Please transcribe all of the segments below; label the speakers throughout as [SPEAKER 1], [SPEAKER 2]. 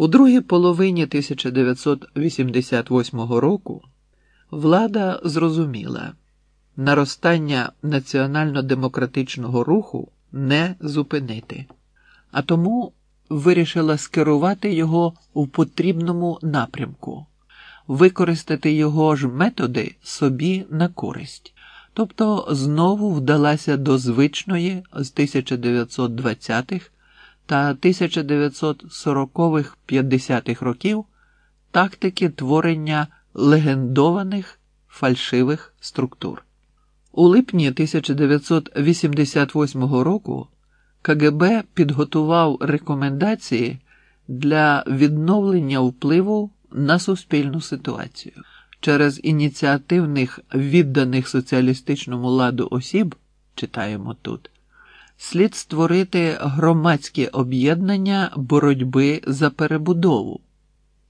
[SPEAKER 1] У другій половині 1988 року влада зрозуміла, наростання національно-демократичного руху не зупинити, а тому вирішила скерувати його у потрібному напрямку, використати його ж методи собі на користь. Тобто знову вдалася до звичної з 1920-х та 1940-х 50-х років тактики творення легендованих фальшивих структур. У липні 1988 року КГБ підготував рекомендації для відновлення впливу на суспільну ситуацію через ініціативних відданих соціалістичному ладу осіб, читаємо тут, слід створити громадське об'єднання боротьби за перебудову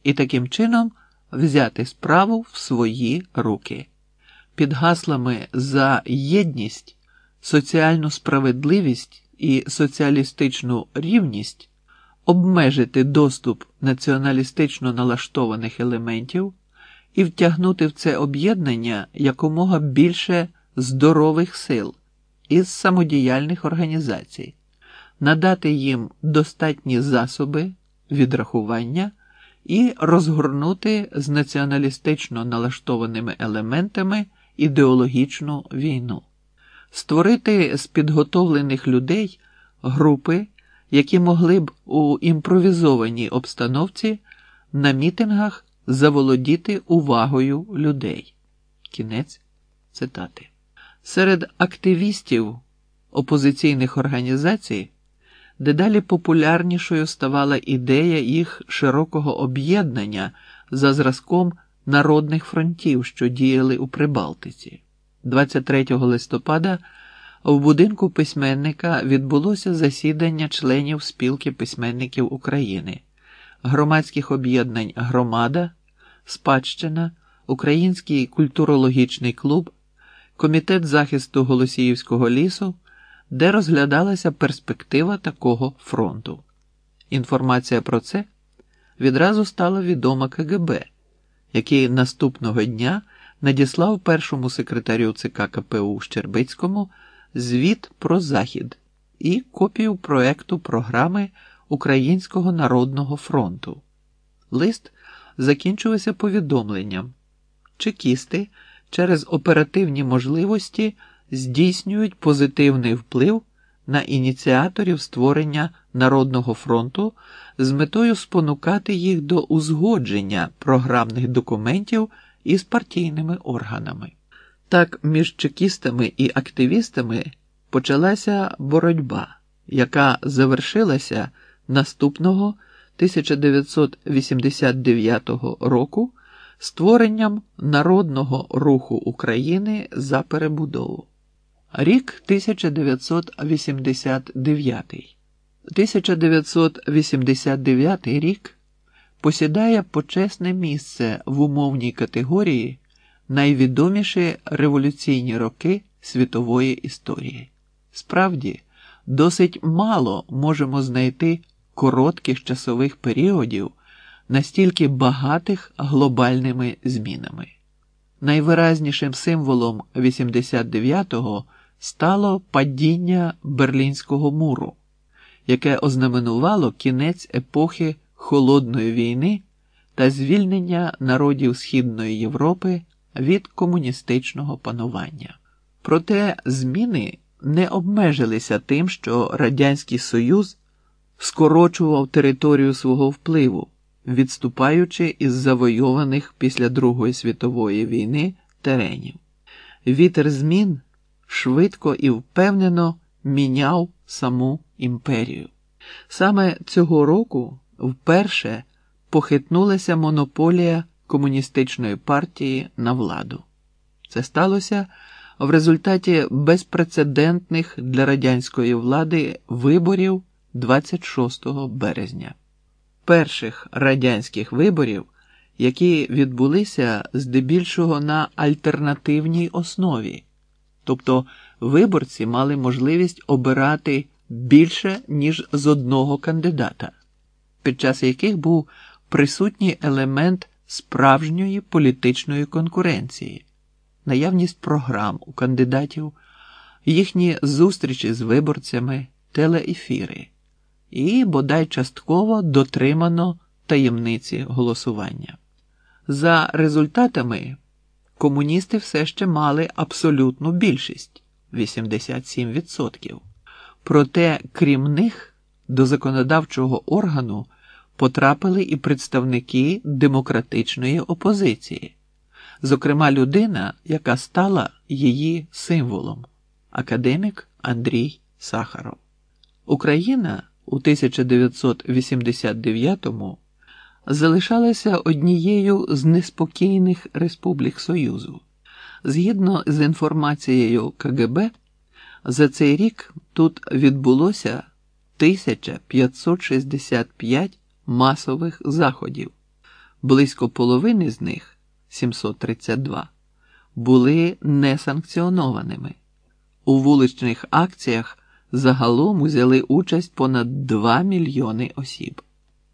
[SPEAKER 1] і таким чином взяти справу в свої руки. Під гаслами за єдність, соціальну справедливість і соціалістичну рівність обмежити доступ націоналістично налаштованих елементів і втягнути в це об'єднання якомога більше здорових сил із самодіяльних організацій, надати їм достатні засоби відрахування і розгорнути з націоналістично налаштованими елементами ідеологічну війну, створити з підготовлених людей групи, які могли б у імпровізованій обстановці на мітингах заволодіти увагою людей. Кінець цитати. Серед активістів опозиційних організацій дедалі популярнішою ставала ідея їх широкого об'єднання за зразком народних фронтів, що діяли у Прибалтиці. 23 листопада в будинку письменника відбулося засідання членів спілки письменників України, громадських об'єднань Громада, Спадщина, Український культурологічний клуб, Комітет захисту Голосіївського лісу, де розглядалася перспектива такого фронту. Інформація про це відразу стала відома КГБ, який наступного дня надіслав першому секретарю ЦК КПУ Щербицькому звіт про Захід і копію проекту програми Українського народного фронту. Лист закінчувався повідомленням. Чекісти через оперативні можливості здійснюють позитивний вплив на ініціаторів створення Народного фронту з метою спонукати їх до узгодження програмних документів із партійними органами. Так, між чекістами і активістами почалася боротьба, яка завершилася наступного 1989 року створенням Народного руху України за перебудову. Рік 1989. 1989 рік посідає почесне місце в умовній категорії найвідоміші революційні роки світової історії. Справді, досить мало можемо знайти коротких часових періодів, настільки багатих глобальними змінами. Найвиразнішим символом 89-го стало падіння Берлінського муру, яке ознаменувало кінець епохи холодної війни та звільнення народів Східної Європи від комуністичного панування. Проте зміни не обмежилися тим, що Радянський Союз скорочував територію свого впливу, відступаючи із завойованих після Другої світової війни теренів. Вітер змін швидко і впевнено міняв саму імперію. Саме цього року вперше похитнулася монополія комуністичної партії на владу. Це сталося в результаті безпрецедентних для радянської влади виборів 26 березня, перших радянських виборів, які відбулися здебільшого на альтернативній основі, тобто виборці мали можливість обирати більше ніж з одного кандидата. під час яких був присутній елемент справжньої політичної конкуренції, наявність програм у кандидатів, їхні зустрічі з виборцями, телеефіри і, бодай частково дотримано таємниці голосування. За результатами комуністи все ще мали абсолютну більшість 87%. Проте, крім них, до законодавчого органу потрапили і представники демократичної опозиції, зокрема, людина, яка стала її символом академік Андрій Сахаров. Україна у 1989-му залишалася однією з неспокійних республік Союзу. Згідно з інформацією КГБ, за цей рік тут відбулося 1565 масових заходів. Близько половини з них 732 були несанкціонованими. У вуличних акціях загалом узяли участь понад 2 мільйони осіб.